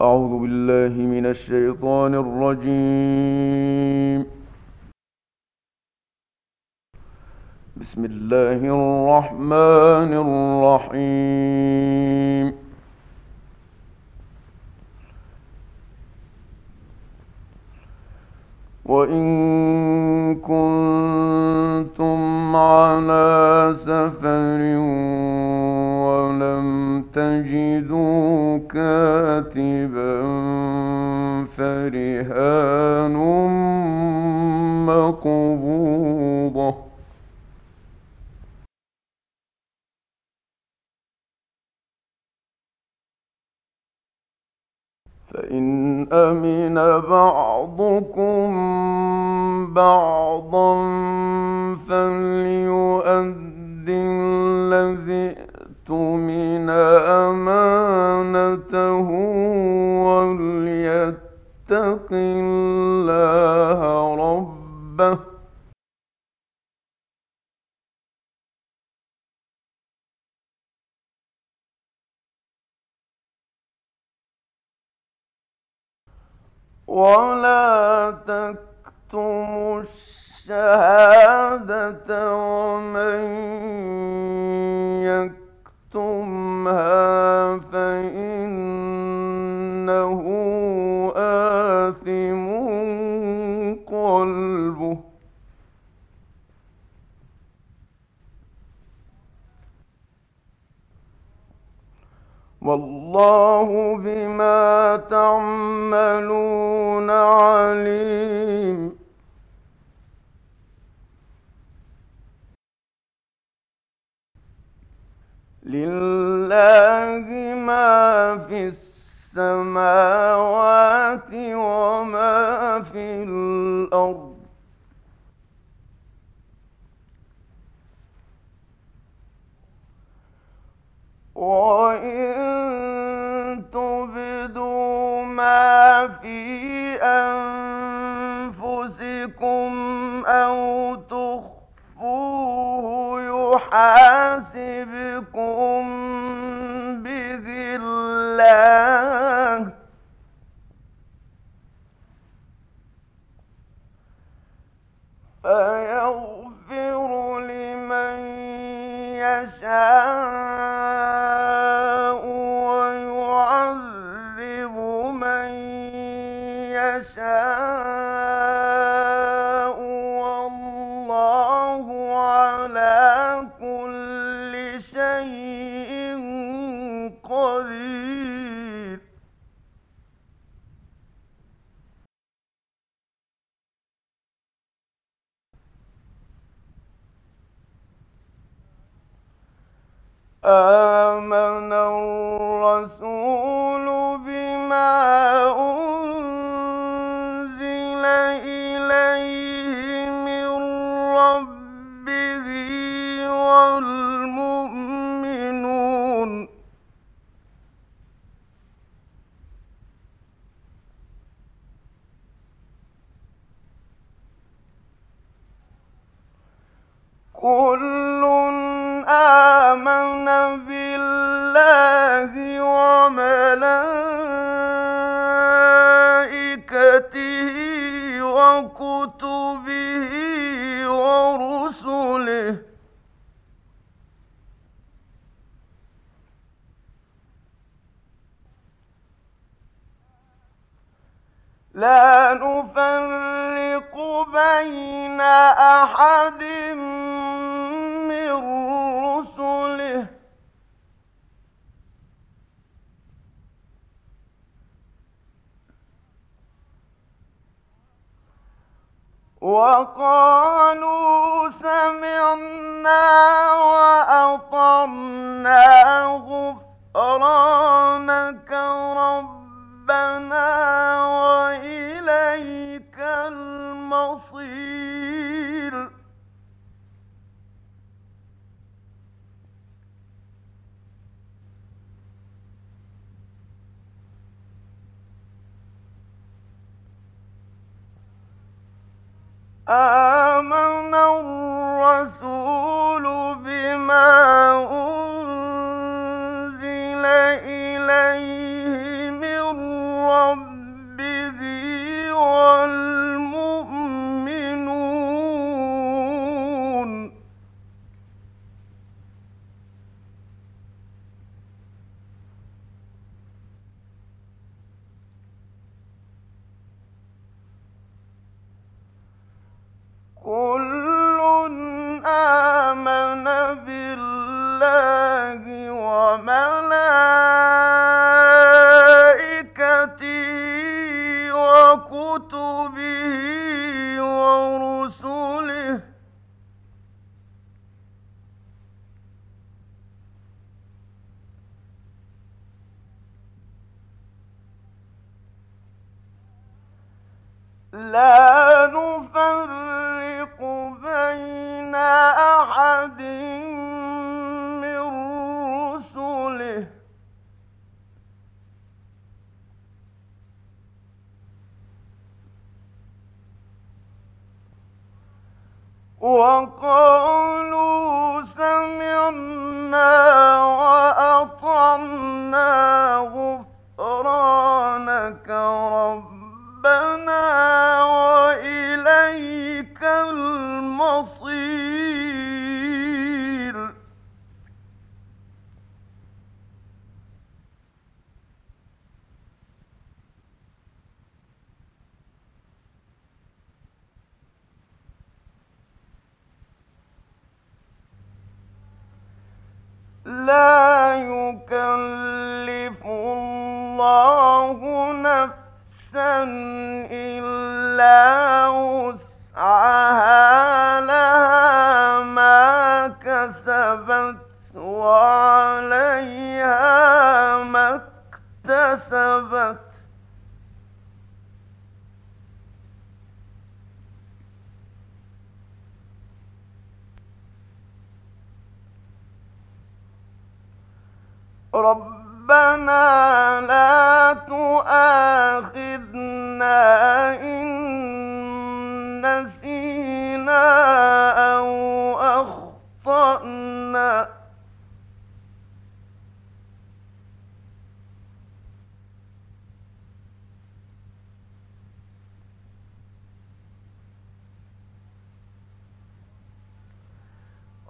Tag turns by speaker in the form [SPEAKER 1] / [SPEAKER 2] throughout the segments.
[SPEAKER 1] أعوذ بالله من الشيطان الرجيم. بسم الله الرحمن الرحيم. وإن كنتم على سفر ولم تجدوا كاتبا فرهان مقبوضه فإن أمن بعضكم بعضا فليؤد ولا تكتموا الشهادة ومن يكتمها فإنه والله بما تعملون عليم. لله ما في السماوات وما في الأرض. وإن تبدوا ما في أنفسكم أو يحاسبكم فيغفر لمن يشاء كل آمن بالله وملائكته وكتبه ورسله. لا نفرق بين أحد سمعنا لا ربنا لا تؤاخذنا إن نسينا أو أخطأنا.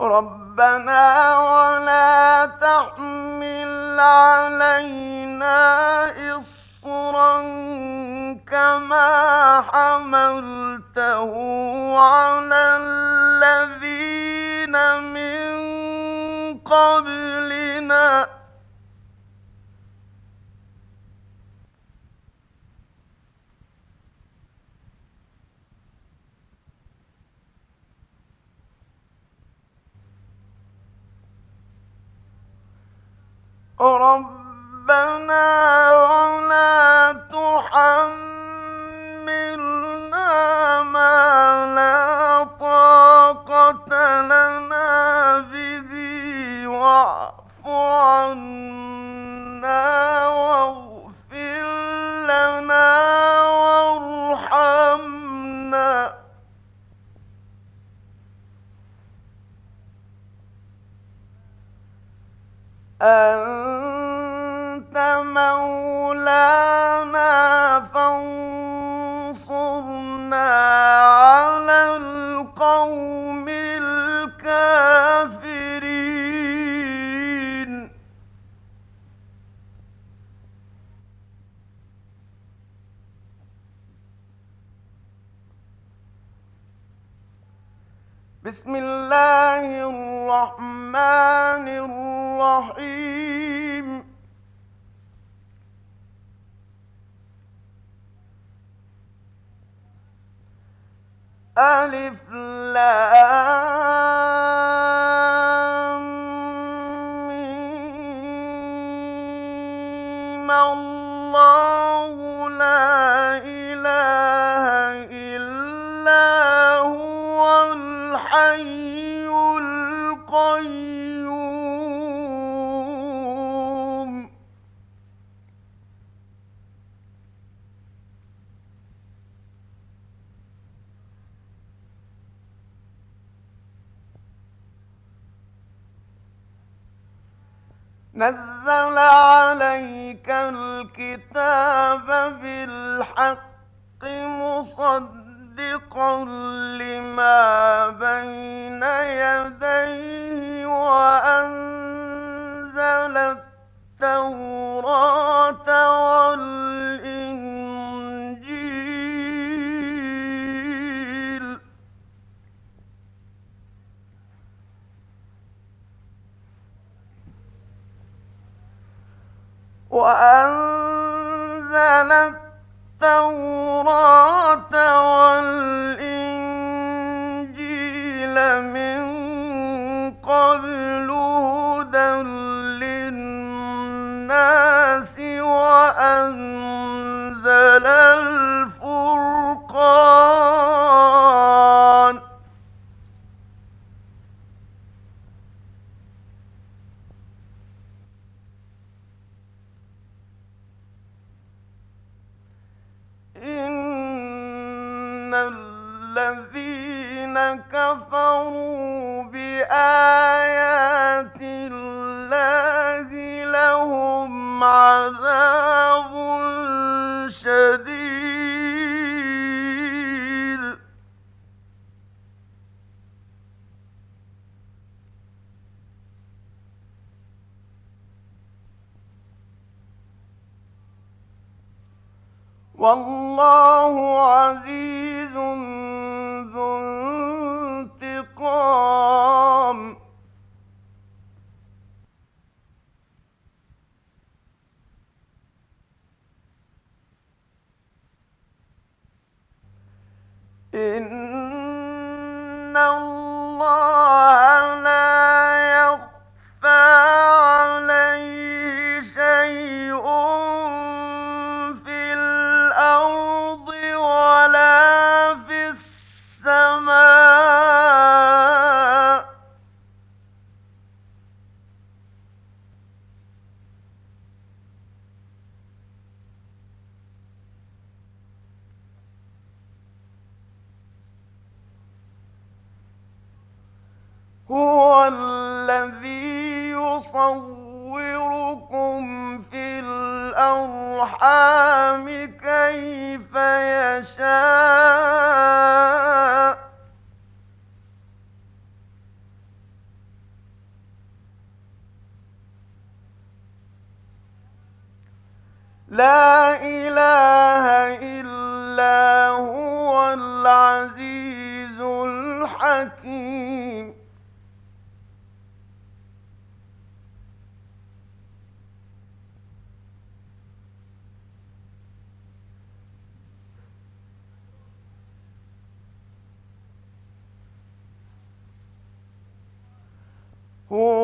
[SPEAKER 1] ربنا ولا علينا إصرا كما حملته على الذين من قبلنا ربنا ولا تحملنا القيوم نزل عليك الكتاب بالحق مصدقا لما بين يديه وأنزل التوراة والإنجيل. وأنزل التوراة والله عزيز ذو انتقام. إن لا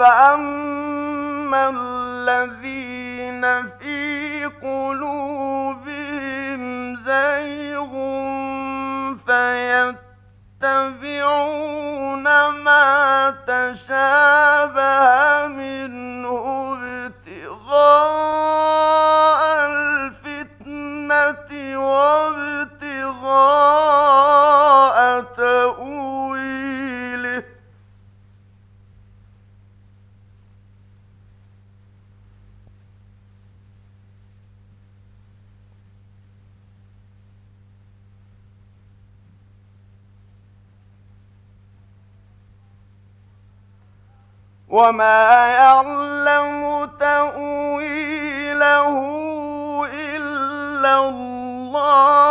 [SPEAKER 1] فأما الذين في قلوبهم زيغ فيتبعون ما تشابه وما يعلم تأويله إلا الله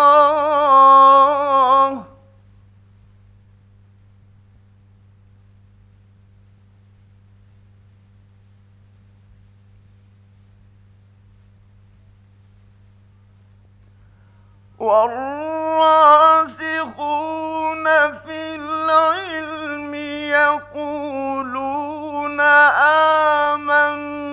[SPEAKER 1] والراسخون في العلم يقولون آمنا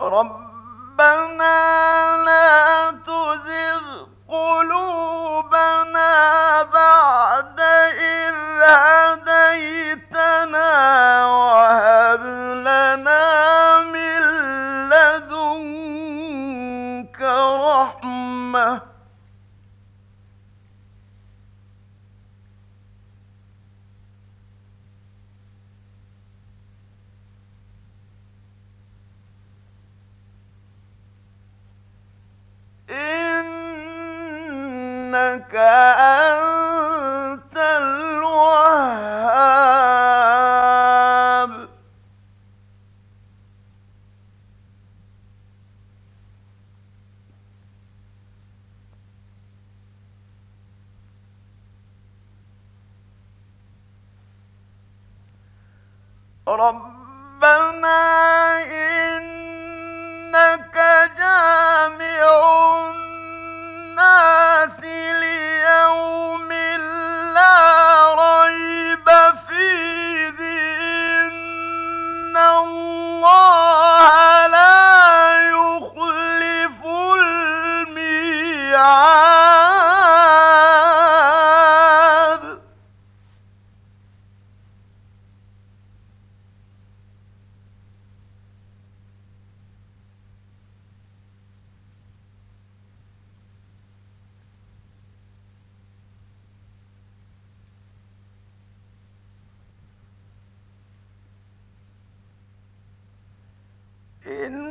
[SPEAKER 1] ربنا لا ربنا إنك إن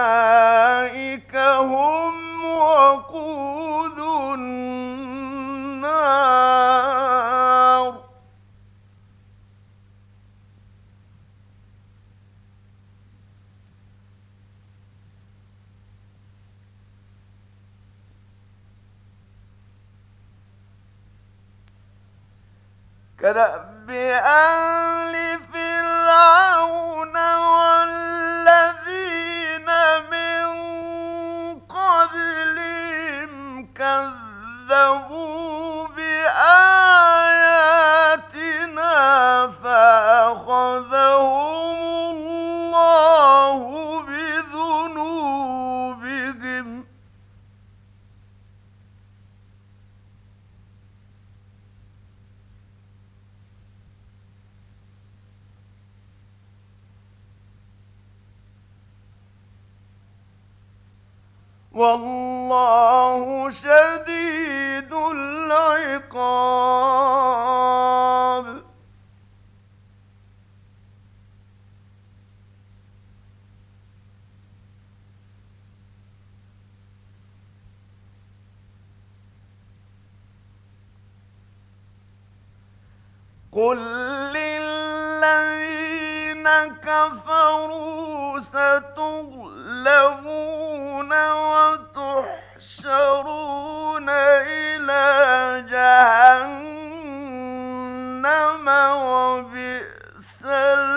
[SPEAKER 1] وأولئك هم وقود النار. كدأب والله شديد العقاب. قل للذين كفروا ستغلبون وتحشرون إلى جهنم وبئس المهاد.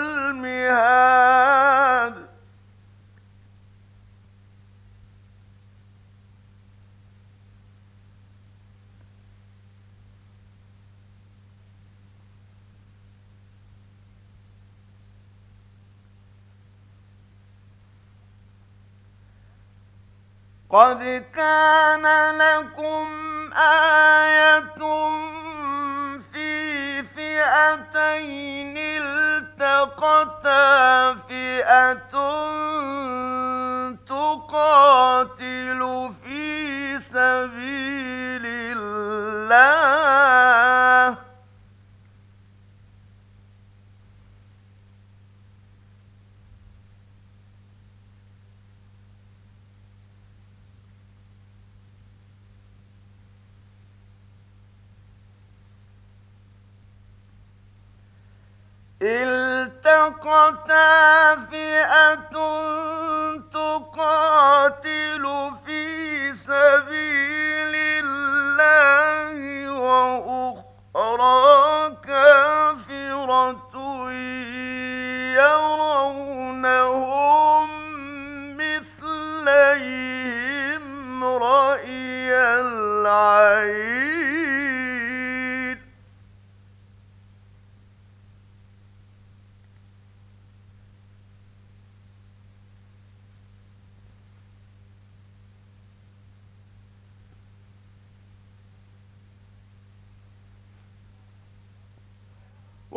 [SPEAKER 1] قد كان لكم آية في فئتين التقتا فئة تقاتل في سبيل الله. التقتا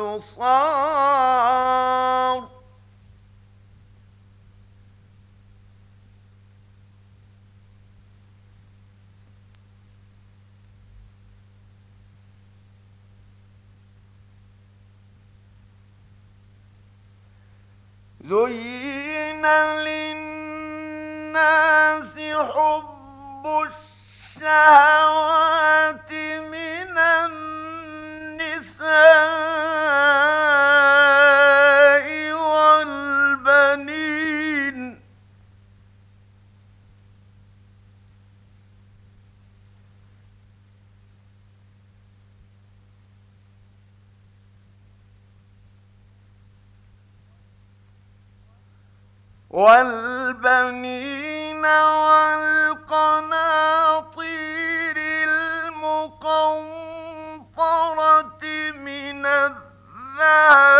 [SPEAKER 1] الأبصار زين للناس حب الشهوات من النساء. والبنين والقناطير المقنطرة من الذهب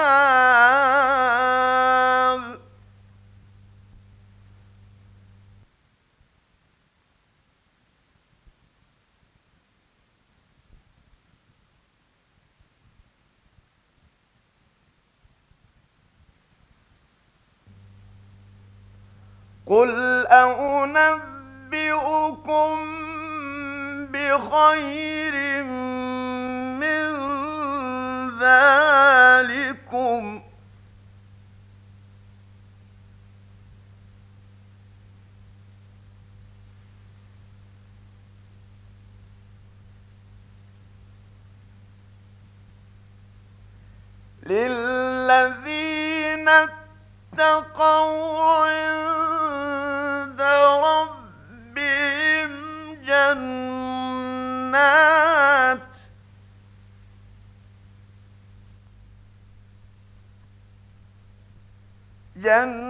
[SPEAKER 1] قل أنبئكم بخير من ذلكم للذين اتقوا عند جنات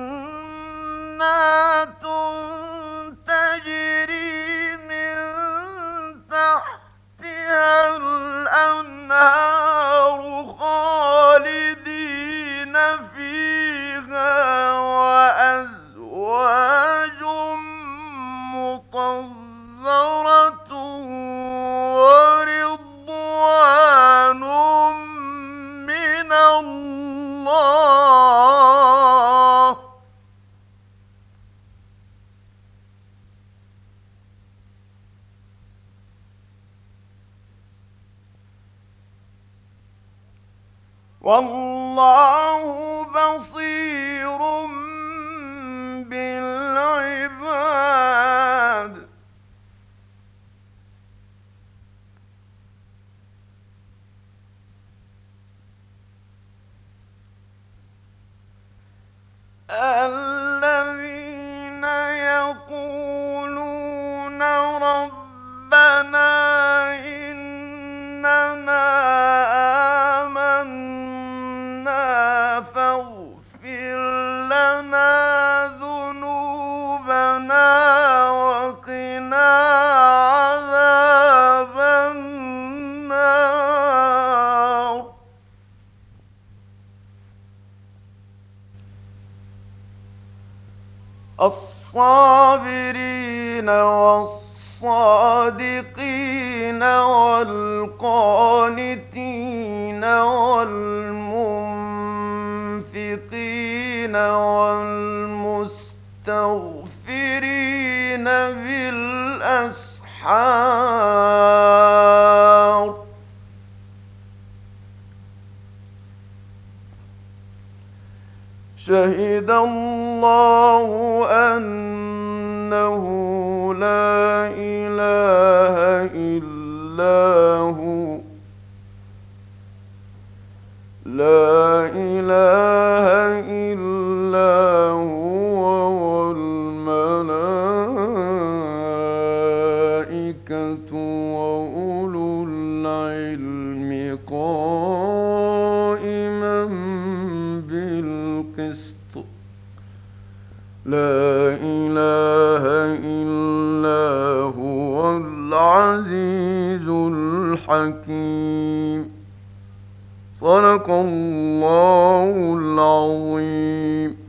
[SPEAKER 1] الصابرين شهد الله أنه لا إله إلا هو. لا لا إله إلا هو العزيز الحكيم. صدق الله العظيم.